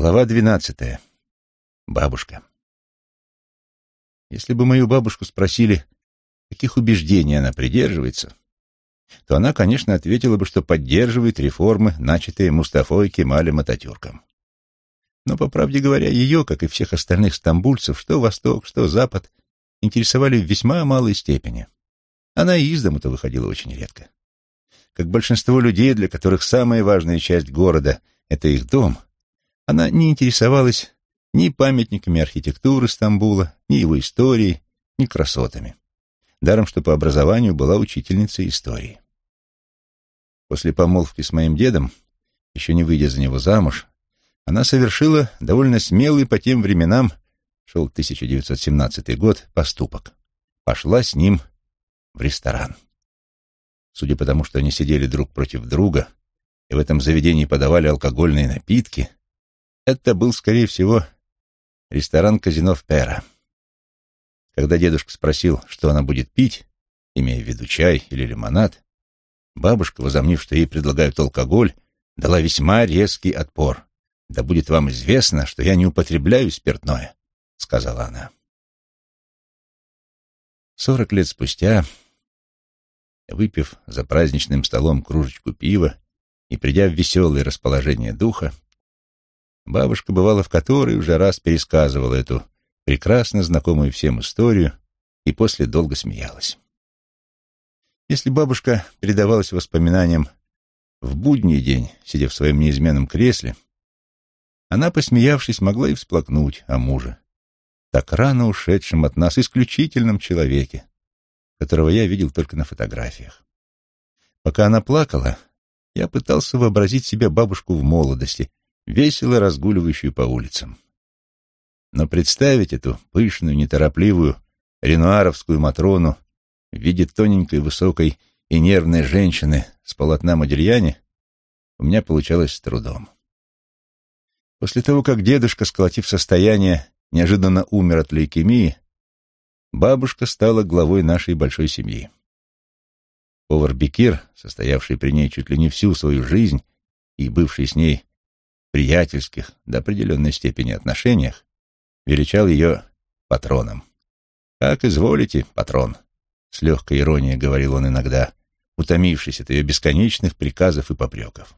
Глава двенадцатая. Бабушка. Если бы мою бабушку спросили, каких убеждений она придерживается, то она, конечно, ответила бы, что поддерживает реформы, начатые Мустафой Кемалем Ататюрком. Но, по правде говоря, ее, как и всех остальных стамбульцев, что Восток, что Запад, интересовали в весьма малой степени. Она и из дому-то выходила очень редко. Как большинство людей, для которых самая важная часть города — это их дом — она не интересовалась ни памятниками архитектуры Стамбула, ни его историей, ни красотами. Даром, что по образованию была учительницей истории. После помолвки с моим дедом, еще не выйдя за него замуж, она совершила довольно смелый по тем временам, шел 1917 год, поступок. Пошла с ним в ресторан. Судя по тому, что они сидели друг против друга и в этом заведении подавали алкогольные напитки, это был, скорее всего, ресторан-казино в Пера. Когда дедушка спросил, что она будет пить, имея в виду чай или лимонад, бабушка, возомнив, что ей предлагают алкоголь, дала весьма резкий отпор. «Да будет вам известно, что я не употребляю спиртное», — сказала она. Сорок лет спустя, выпив за праздничным столом кружечку пива и придя в веселое расположение духа, Бабушка бывала в которой уже раз пересказывала эту прекрасно знакомую всем историю и после долго смеялась. Если бабушка предавалась воспоминаниям в будний день, сидя в своем неизменном кресле, она, посмеявшись, могла и всплакнуть о муже, так рано ушедшем от нас исключительном человеке, которого я видел только на фотографиях. Пока она плакала, я пытался вообразить себе бабушку в молодости, весело разгуливающую по улицам. Но представить эту пышную, неторопливую, ренуаровскую Матрону в виде тоненькой, высокой и нервной женщины с полотна Модельяне у меня получалось с трудом. После того, как дедушка, сколотив состояние, неожиданно умер от лейкемии, бабушка стала главой нашей большой семьи. Повар Бекир, состоявший при ней чуть ли не всю свою жизнь и бывший с ней приятельских до определенной степени отношениях, величал ее патроном. «Как изволите, патрон», — с легкой иронией говорил он иногда, утомившись от ее бесконечных приказов и попреков.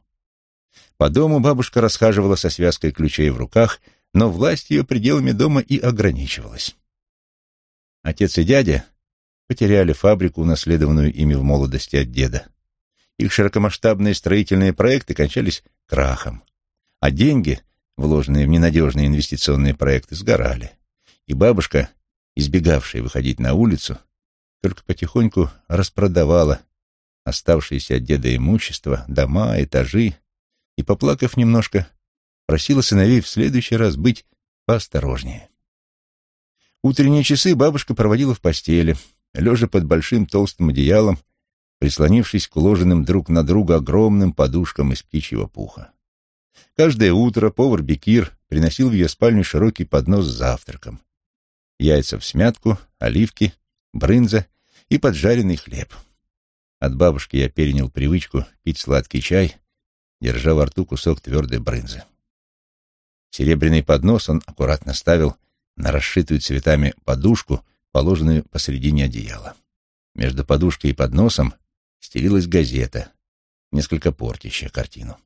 По дому бабушка расхаживала со связкой ключей в руках, но власть ее пределами дома и ограничивалась. Отец и дядя потеряли фабрику, унаследованную ими в молодости от деда. Их широкомасштабные строительные проекты кончались крахом а деньги, вложенные в ненадежные инвестиционные проекты, сгорали. И бабушка, избегавшая выходить на улицу, только потихоньку распродавала оставшееся от деда имущество, дома, этажи, и, поплакав немножко, просила сыновей в следующий раз быть поосторожнее. Утренние часы бабушка проводила в постели, лежа под большим толстым одеялом, прислонившись к уложенным друг на друга огромным подушкам из птичьего пуха. Каждое утро повар Бекир приносил в ее спальню широкий поднос с завтраком. Яйца в смятку, оливки, брынза и поджаренный хлеб. От бабушки я перенял привычку пить сладкий чай, держа во рту кусок твердой брынзы. Серебряный поднос он аккуратно ставил на расшитую цветами подушку, положенную посредине одеяла. Между подушкой и подносом стелилась газета, несколько портящая картину.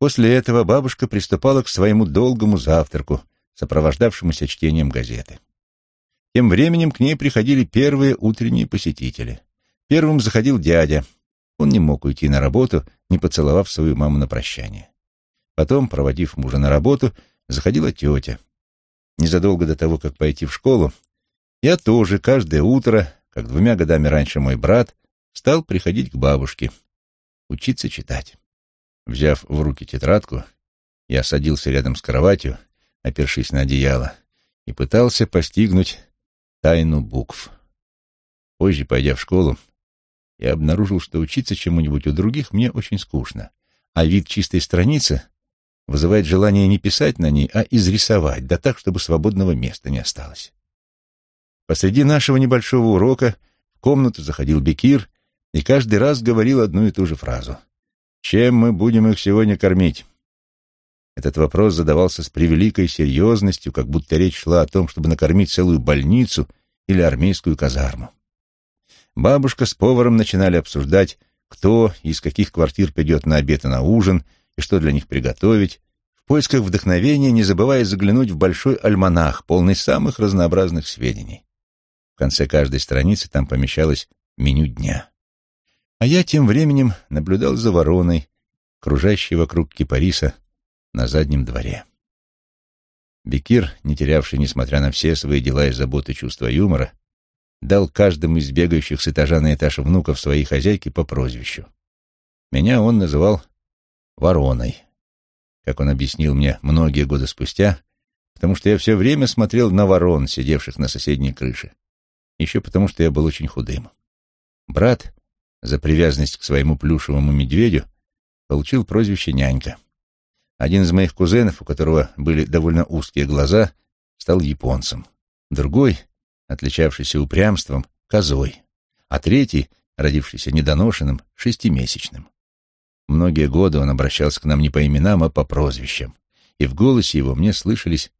После этого бабушка приступала к своему долгому завтраку, сопровождавшемуся чтением газеты. Тем временем к ней приходили первые утренние посетители. Первым заходил дядя. Он не мог уйти на работу, не поцеловав свою маму на прощание. Потом, проводив мужа на работу, заходила тетя. Незадолго до того, как пойти в школу, я тоже каждое утро, как двумя годами раньше мой брат, стал приходить к бабушке, учиться читать. Взяв в руки тетрадку, я садился рядом с кроватью, опершись на одеяло, и пытался постигнуть тайну букв. Позже, пойдя в школу, я обнаружил, что учиться чему-нибудь у других мне очень скучно, а вид чистой страницы вызывает желание не писать на ней, а изрисовать, да так, чтобы свободного места не осталось. Посреди нашего небольшого урока в комнату заходил Бекир и каждый раз говорил одну и ту же фразу — чем мы будем их сегодня кормить? Этот вопрос задавался с превеликой серьезностью, как будто речь шла о том, чтобы накормить целую больницу или армейскую казарму. Бабушка с поваром начинали обсуждать, кто из каких квартир придет на обед и на ужин, и что для них приготовить, в поисках вдохновения, не забывая заглянуть в большой альманах, полный самых разнообразных сведений. В конце каждой страницы там помещалось меню дня. А я тем временем наблюдал за вороной, кружащей вокруг кипариса на заднем дворе. Бекир, не терявший, несмотря на все свои дела и заботы, чувства юмора, дал каждому из бегающих с этажа на этаж внуков своей хозяйки по прозвищу. Меня он называл Вороной, как он объяснил мне многие годы спустя, потому что я все время смотрел на ворон, сидевших на соседней крыше, еще потому что я был очень худым. Брат, за привязанность к своему плюшевому медведю, получил прозвище «нянька». Один из моих кузенов, у которого были довольно узкие глаза, стал японцем. Другой, отличавшийся упрямством, козой. А третий, родившийся недоношенным, шестимесячным. Многие годы он обращался к нам не по именам, а по прозвищам, и в голосе его мне слышались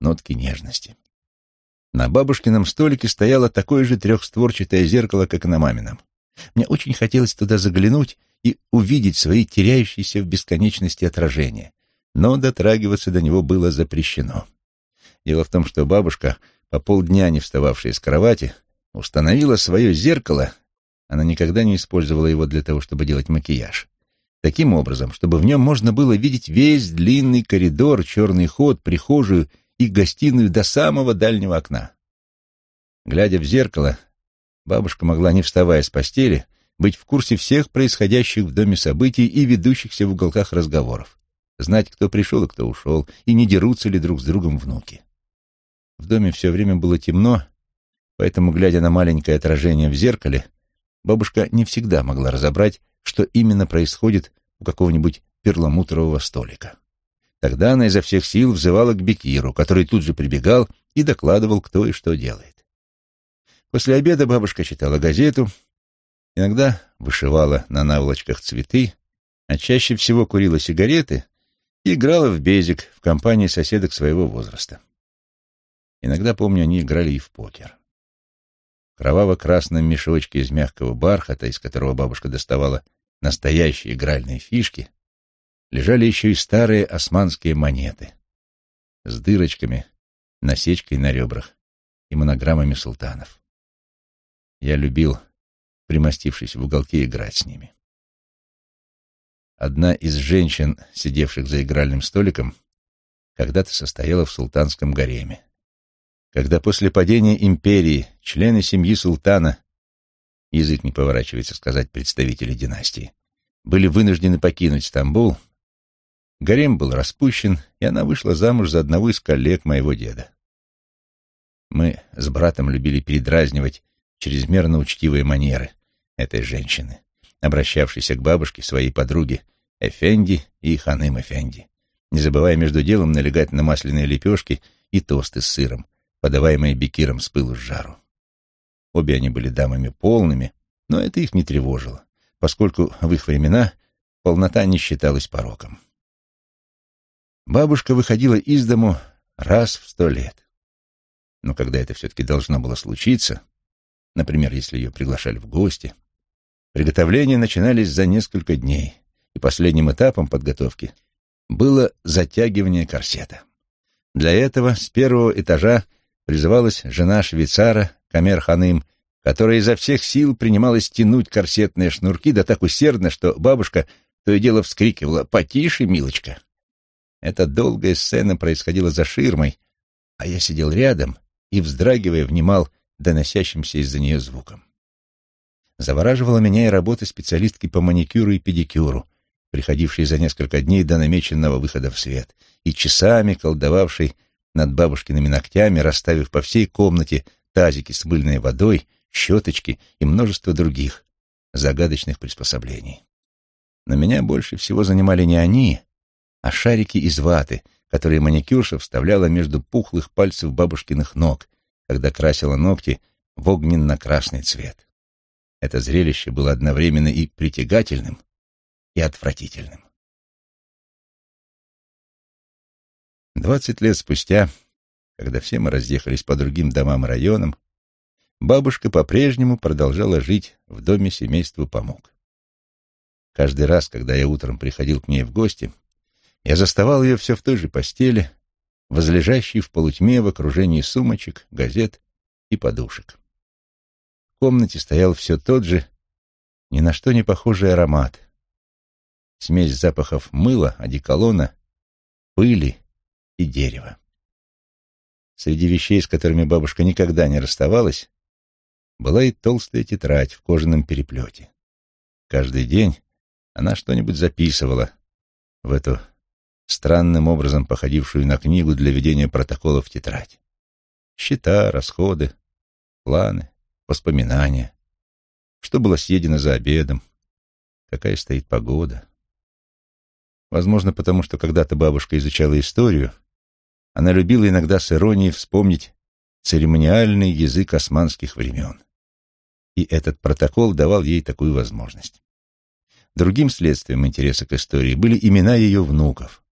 нотки нежности. На бабушкином столике стояло такое же трехстворчатое зеркало, как и на мамином. Мне очень хотелось туда заглянуть и увидеть свои теряющиеся в бесконечности отражения, но дотрагиваться до него было запрещено. Дело в том, что бабушка, по полдня не встававшая с кровати, установила свое зеркало, она никогда не использовала его для того, чтобы делать макияж, таким образом, чтобы в нем можно было видеть весь длинный коридор, черный ход, прихожую и гостиную до самого дальнего окна. Глядя в зеркало, бабушка могла, не вставая с постели, быть в курсе всех происходящих в доме событий и ведущихся в уголках разговоров знать, кто пришел и кто ушел, и не дерутся ли друг с другом внуки. В доме все время было темно, поэтому, глядя на маленькое отражение в зеркале, бабушка не всегда могла разобрать, что именно происходит у какого-нибудь перламутрового столика. Тогда она изо всех сил взывала к Бекиру, который тут же прибегал и докладывал, кто и что делает. После обеда бабушка читала газету, иногда вышивала на наволочках цветы, а чаще всего курила сигареты и играла в безик в компании соседок своего возраста. Иногда, помню, они играли и в покер. В кроваво-красном мешочке из мягкого бархата, из которого бабушка доставала настоящие игральные фишки, лежали еще и старые османские монеты с дырочками, насечкой на ребрах и монограммами султанов. Я любил, примостившись в уголке, играть с ними. Одна из женщин, сидевших за игральным столиком, когда-то состояла в султанском гареме. Когда после падения империи члены семьи султана, язык не поворачивается сказать представители династии, были вынуждены покинуть Стамбул, гарем был распущен, и она вышла замуж за одного из коллег моего деда. Мы с братом любили передразнивать чрезмерно учтивые манеры этой женщины обращавшийся к бабушке своей подруге Эфенди и Ханым Эфенди, не забывая между делом налегать на масляные лепешки и тосты с сыром, подаваемые бекиром с пылу с жару. Обе они были дамами полными, но это их не тревожило, поскольку в их времена полнота не считалась пороком. Бабушка выходила из дому раз в сто лет. Но когда это все-таки должно было случиться, например, если ее приглашали в гости, Приготовления начинались за несколько дней, и последним этапом подготовки было затягивание корсета. Для этого с первого этажа призывалась жена швейцара Камер Ханым, которая изо всех сил принималась тянуть корсетные шнурки, да так усердно, что бабушка то и дело вскрикивала «Потише, милочка!». Эта долгая сцена происходила за ширмой, а я сидел рядом и, вздрагивая, внимал доносящимся из-за нее звуком. Завораживала меня и работа специалистки по маникюру и педикюру, приходившей за несколько дней до намеченного выхода в свет, и часами колдовавшей над бабушкиными ногтями, расставив по всей комнате тазики с мыльной водой, щеточки и множество других загадочных приспособлений. Но меня больше всего занимали не они, а шарики из ваты, которые маникюрша вставляла между пухлых пальцев бабушкиных ног, когда красила ногти в огненно-красный цвет. Это зрелище было одновременно и притягательным, и отвратительным. Двадцать лет спустя, когда все мы разъехались по другим домам и районам, бабушка по-прежнему продолжала жить в доме семейства Помог. Каждый раз, когда я утром приходил к ней в гости, я заставал ее все в той же постели, возлежащей в полутьме в окружении сумочек, газет и подушек. В комнате стоял все тот же, ни на что не похожий аромат. Смесь запахов мыла, одеколона, пыли и дерева. Среди вещей, с которыми бабушка никогда не расставалась, была и толстая тетрадь в кожаном переплете. Каждый день она что-нибудь записывала в эту странным образом походившую на книгу для ведения протоколов тетрадь. Счета, расходы, планы, воспоминания. Что было съедено за обедом, какая стоит погода. Возможно, потому что когда-то бабушка изучала историю, она любила иногда с иронией вспомнить церемониальный язык османских времен. И этот протокол давал ей такую возможность. Другим следствием интереса к истории были имена ее внуков.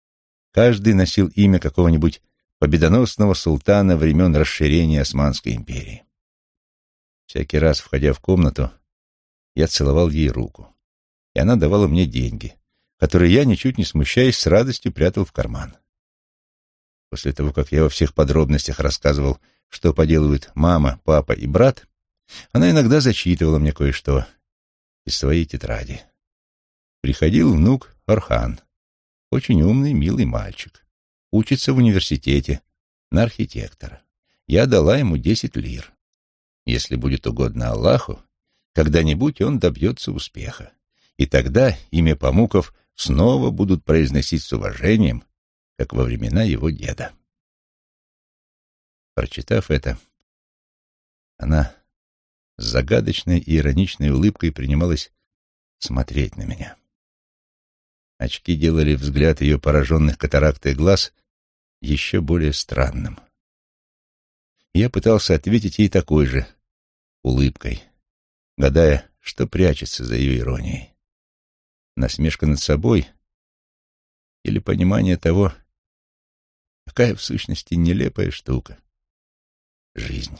Каждый носил имя какого-нибудь победоносного султана времен расширения Османской империи. Всякий раз, входя в комнату, я целовал ей руку, и она давала мне деньги, которые я, ничуть не смущаясь, с радостью прятал в карман. После того, как я во всех подробностях рассказывал, что поделывают мама, папа и брат, она иногда зачитывала мне кое-что из своей тетради. Приходил внук Орхан, очень умный, милый мальчик. Учится в университете, на архитектора. Я дала ему десять лир. Если будет угодно Аллаху, когда-нибудь он добьется успеха. И тогда имя Памуков снова будут произносить с уважением, как во времена его деда. Прочитав это, она с загадочной и ироничной улыбкой принималась смотреть на меня. Очки делали взгляд ее пораженных катарактой глаз еще более странным. Я пытался ответить ей такой же улыбкой, гадая, что прячется за ее иронией. Насмешка над собой или понимание того, какая в сущности нелепая штука — жизнь.